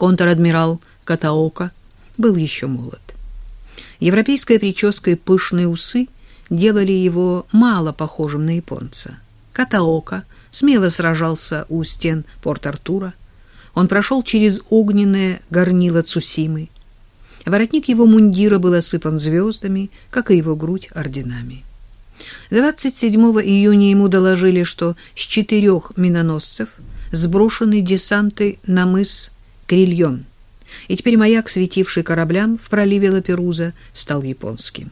Контр-адмирал Катаока был еще молод. Европейская прическа и пышные усы делали его мало похожим на японца. Катаока смело сражался у стен Порт-Артура. Он прошел через огненное горнило Цусимы. Воротник его мундира был осыпан звездами, как и его грудь орденами. 27 июня ему доложили, что с четырех миноносцев сброшены десанты на мыс Крильон, и теперь маяк, светивший кораблям в проливе Лаперуза, стал японским.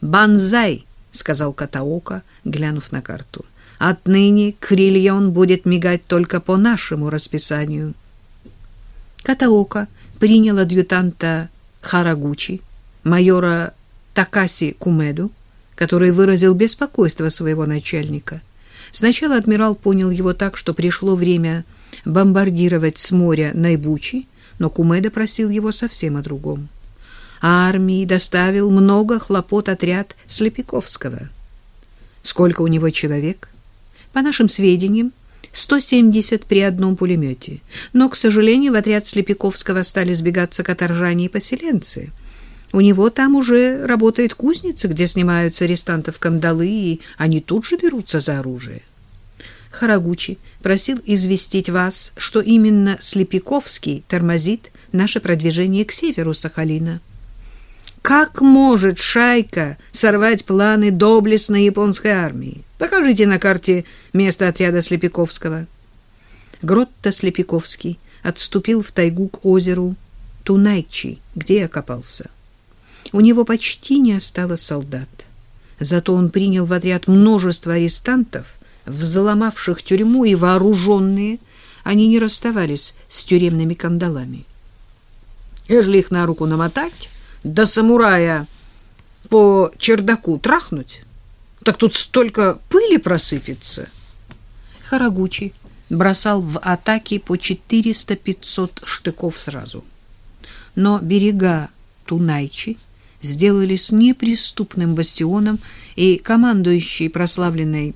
«Банзай!» — сказал Катаока, глянув на карту. «Отныне Крильон будет мигать только по нашему расписанию». Катаока принял адъютанта Харагучи, майора Такаси Кумеду, который выразил беспокойство своего начальника. Сначала адмирал понял его так, что пришло время бомбардировать с моря Найбучи, но Кумеда просил его совсем о другом. Армии доставил много хлопот отряд Слепиковского. Сколько у него человек? По нашим сведениям, 170 при одном пулемете. Но, к сожалению, в отряд Слепиковского стали сбегаться каторжане и поселенцы — у него там уже работает кузница, где снимаются арестантов кандалы, и они тут же берутся за оружие. Харагучи просил известить вас, что именно Слепиковский тормозит наше продвижение к северу Сахалина. Как может шайка сорвать планы доблестной японской армии? Покажите на карте место отряда Слепиковского. Гротто Слепиковский отступил в тайгу к озеру Тунайчи, где окопался. У него почти не осталось солдат. Зато он принял в отряд множество арестантов, взломавших тюрьму и вооруженные, они не расставались с тюремными кандалами. Ежели их на руку намотать, до самурая по чердаку трахнуть, так тут столько пыли просыпется. Харагучи бросал в атаки по 400-500 штыков сразу. Но берега Тунайчи сделались неприступным бастионом, и командующий прославленной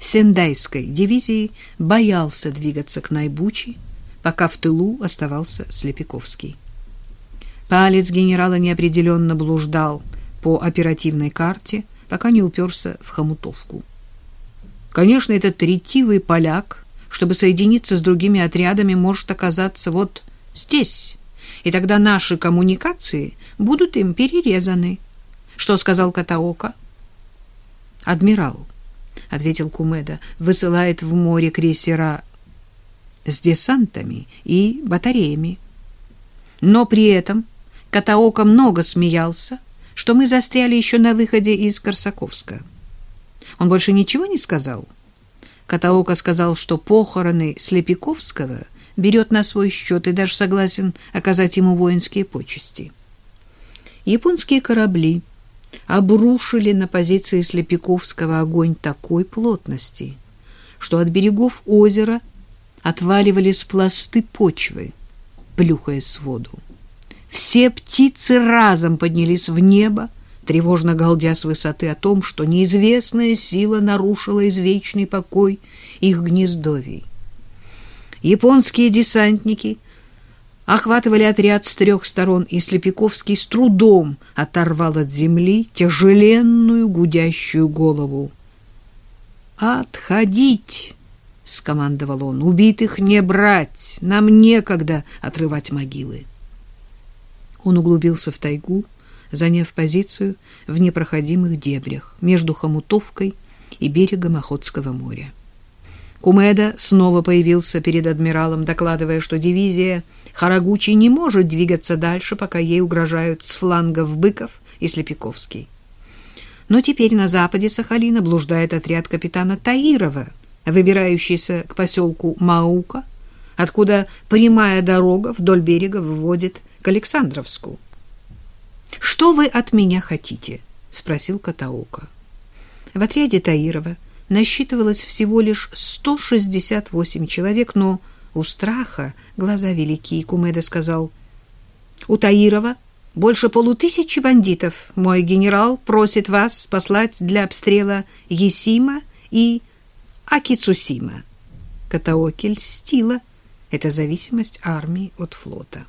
Сендайской дивизией боялся двигаться к Найбучи, пока в тылу оставался Слепиковский. Палец генерала неопределенно блуждал по оперативной карте, пока не уперся в хомутовку. Конечно, этот ретивый поляк, чтобы соединиться с другими отрядами, может оказаться вот здесь, и тогда наши коммуникации будут им перерезаны. Что сказал Катаока? Адмирал, ответил Кумеда, высылает в море крейсера с десантами и батареями. Но при этом Катаока много смеялся, что мы застряли еще на выходе из Корсаковска. Он больше ничего не сказал. Катаока сказал, что похороны Слепиковского — берет на свой счет и даже согласен оказать ему воинские почести. Японские корабли обрушили на позиции Слепиковского огонь такой плотности, что от берегов озера отваливались пласты почвы, плюхаясь в воду. Все птицы разом поднялись в небо, тревожно галдя с высоты о том, что неизвестная сила нарушила извечный покой их гнездовий. Японские десантники охватывали отряд с трех сторон, и Слепиковский с трудом оторвал от земли тяжеленную гудящую голову. «Отходить!» — скомандовал он. «Убитых не брать! Нам некогда отрывать могилы!» Он углубился в тайгу, заняв позицию в непроходимых дебрях между Хомутовкой и берегом Охотского моря. Кумеда снова появился перед адмиралом, докладывая, что дивизия Харагучи не может двигаться дальше, пока ей угрожают с флангов Быков и Слепиковский. Но теперь на западе Сахалина блуждает отряд капитана Таирова, выбирающийся к поселку Маука, откуда прямая дорога вдоль берега выводит к Александровску. «Что вы от меня хотите?» — спросил Катаука. В отряде Таирова насчитывалось всего лишь 168 человек, но у страха глаза велики, и Кумеда сказал, «У Таирова больше полутысячи бандитов. Мой генерал просит вас послать для обстрела Есима и Акицусима». Катаоки льстила это зависимость армии от флота.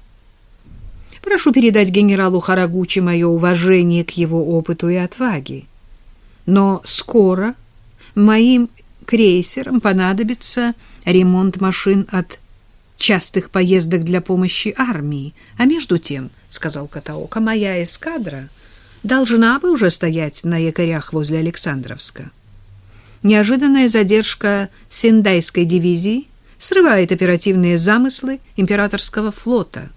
Прошу передать генералу Харагучи мое уважение к его опыту и отваге. Но скоро моим крейсерам понадобится ремонт машин от частых поездок для помощи армии. А между тем, — сказал Катаока, — моя эскадра должна бы уже стоять на якорях возле Александровска. Неожиданная задержка Сендайской дивизии срывает оперативные замыслы императорского флота.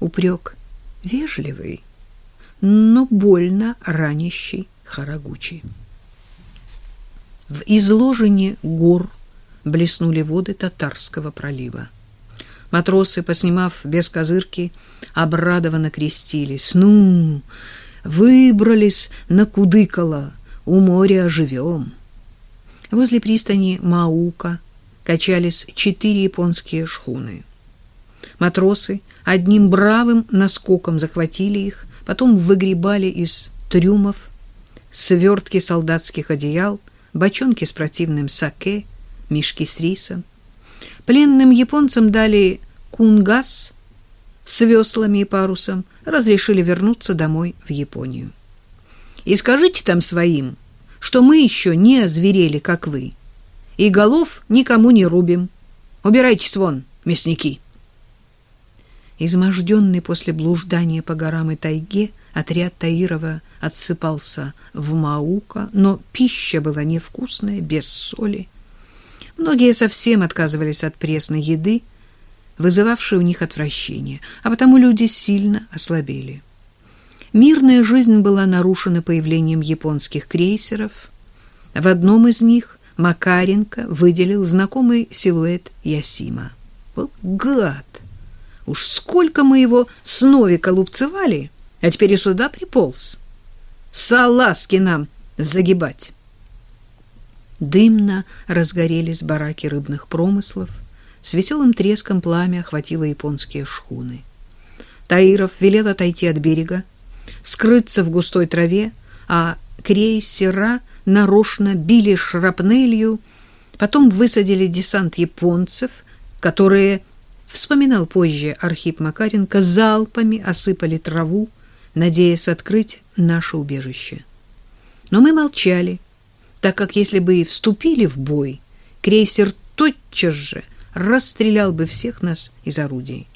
Упрек вежливый, но больно ранящий Харагучи. В изложении гор блеснули воды Татарского пролива. Матросы, поснимав без козырки, обрадованно крестились. «Ну, выбрались на Кудыкало, у моря оживем». Возле пристани Маука качались четыре японские шхуны. Матросы одним бравым наскоком захватили их, потом выгребали из трюмов свертки солдатских одеял, бочонки с противным саке, мешки с рисом. Пленным японцам дали кунгас с веслами и парусом, разрешили вернуться домой в Японию. И скажите там своим, что мы еще не озверели, как вы, и голов никому не рубим. Убирайтесь вон, мясники. Изможденный после блуждания по горам и тайге, отряд Таирова отсыпался в Маука, но пища была невкусная, без соли. Многие совсем отказывались от пресной еды, вызывавшей у них отвращение, а потому люди сильно ослабели. Мирная жизнь была нарушена появлением японских крейсеров. В одном из них Макаренко выделил знакомый силуэт Ясима. Был гад! Уж сколько мы его с Новика лупцевали, а теперь и сюда приполз. Салазки нам загибать. Дымно разгорелись бараки рыбных промыслов, с веселым треском пламя охватило японские шхуны. Таиров велел отойти от берега, скрыться в густой траве, а крейсера нарочно били шрапнелью, потом высадили десант японцев, которые, вспоминал позже Архип Макаренко, залпами осыпали траву, надеясь открыть наше убежище. Но мы молчали, так как если бы и вступили в бой, крейсер тотчас же расстрелял бы всех нас из орудий.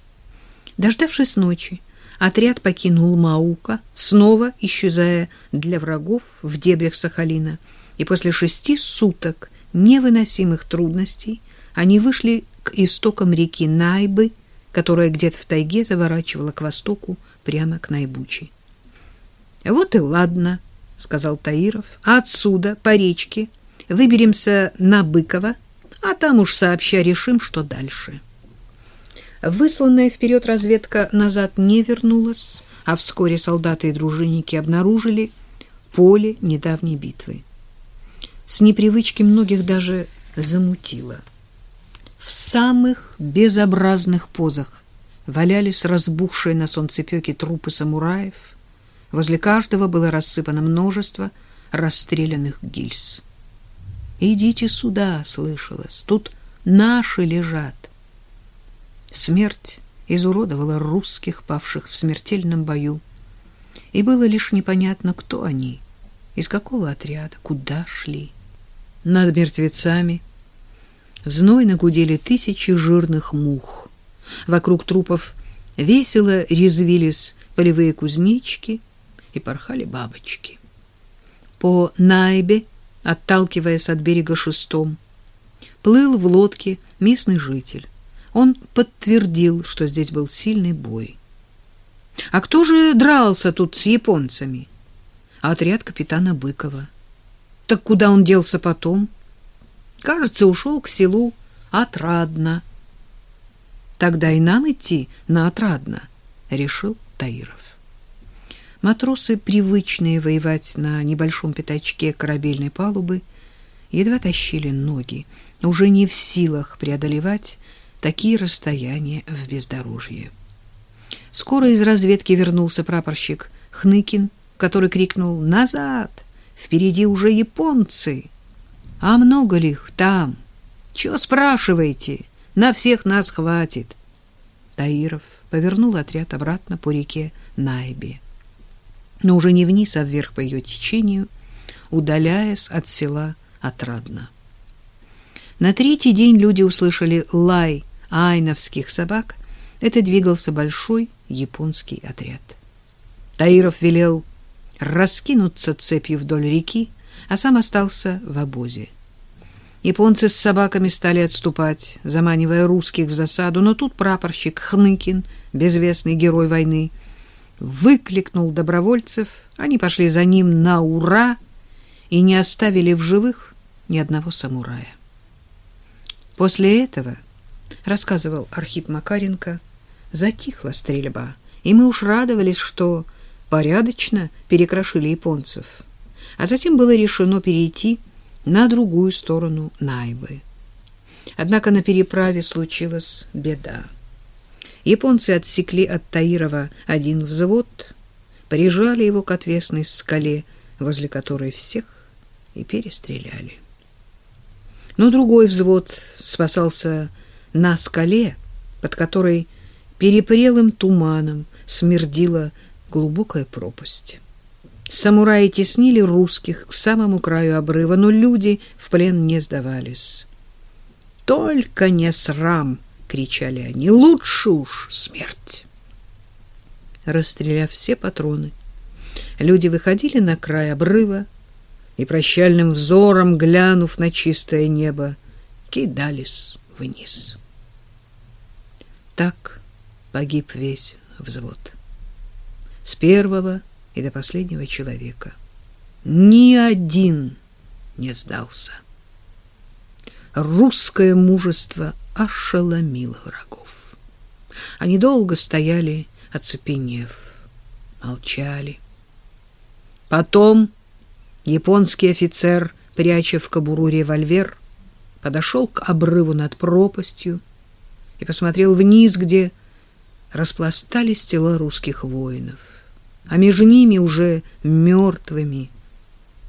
Дождавшись ночи, отряд покинул Маука, снова исчезая для врагов в дебрях Сахалина, и после шести суток невыносимых трудностей они вышли к истокам реки Найбы, которая где-то в тайге заворачивала к востоку прямо к Найбучи. Вот и ладно, — сказал Таиров. — А отсюда, по речке, выберемся на Быково, а там уж сообща решим, что дальше. Высланная вперед разведка назад не вернулась, а вскоре солдаты и дружинники обнаружили поле недавней битвы. С непривычки многих даже замутило. В самых безобразных позах валялись разбухшие на солнцепёке трупы самураев — Возле каждого было рассыпано множество расстрелянных гильз. «Идите сюда», — слышалось, — «тут наши лежат». Смерть изуродовала русских, павших в смертельном бою, и было лишь непонятно, кто они, из какого отряда, куда шли. Над мертвецами знойно гудели тысячи жирных мух. Вокруг трупов весело резвились полевые кузнечки — и порхали бабочки. По Найбе, отталкиваясь от берега шестом, плыл в лодке местный житель. Он подтвердил, что здесь был сильный бой. А кто же дрался тут с японцами? Отряд капитана Быкова. Так куда он делся потом? Кажется, ушел к селу Отрадно. Тогда и нам идти на Отрадно, решил Таиров. Матросы, привычные воевать на небольшом пятачке корабельной палубы, едва тащили ноги, уже не в силах преодолевать такие расстояния в бездорожье. Скоро из разведки вернулся прапорщик Хныкин, который крикнул «Назад! Впереди уже японцы!» «А много ли их там? Чего спрашиваете? На всех нас хватит. Таиров повернул отряд обратно по реке Найбе. Но уже не вниз, а вверх по ее течению, удаляясь от села Отрадно. На третий день люди услышали лай айновских собак. Это двигался большой японский отряд. Таиров велел раскинуться цепью вдоль реки, а сам остался в обозе. Японцы с собаками стали отступать, заманивая русских в засаду, но тут прапорщик Хныкин, безвестный герой войны, выкликнул добровольцев, они пошли за ним на ура и не оставили в живых ни одного самурая. После этого, рассказывал Архип Макаренко, затихла стрельба, и мы уж радовались, что порядочно перекрошили японцев. А затем было решено перейти на другую сторону Найбы. Однако на переправе случилась беда. Японцы отсекли от Таирова один взвод, прижали его к отвесной скале, возле которой всех и перестреляли. Но другой взвод спасался на скале, под которой перепрелым туманом смердила глубокая пропасть. Самураи теснили русских к самому краю обрыва, но люди в плен не сдавались. «Только не срам!» — кричали они. «Лучше уж смерть!» Расстреляв все патроны, люди выходили на край обрыва и, прощальным взором глянув на чистое небо, кидались вниз. Так погиб весь взвод. С первого и до последнего человека. Ни один не сдался. Русское мужество ошеломило врагов. Они долго стояли, оцепенев, молчали. Потом японский офицер, пряча в кобуру револьвер, подошел к обрыву над пропастью и посмотрел вниз, где распластались тела русских воинов а между ними уже мертвыми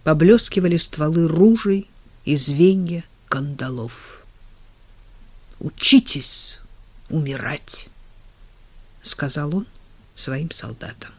поблескивали стволы ружей и звенья кандалов. «Учитесь умирать», — сказал он своим солдатам.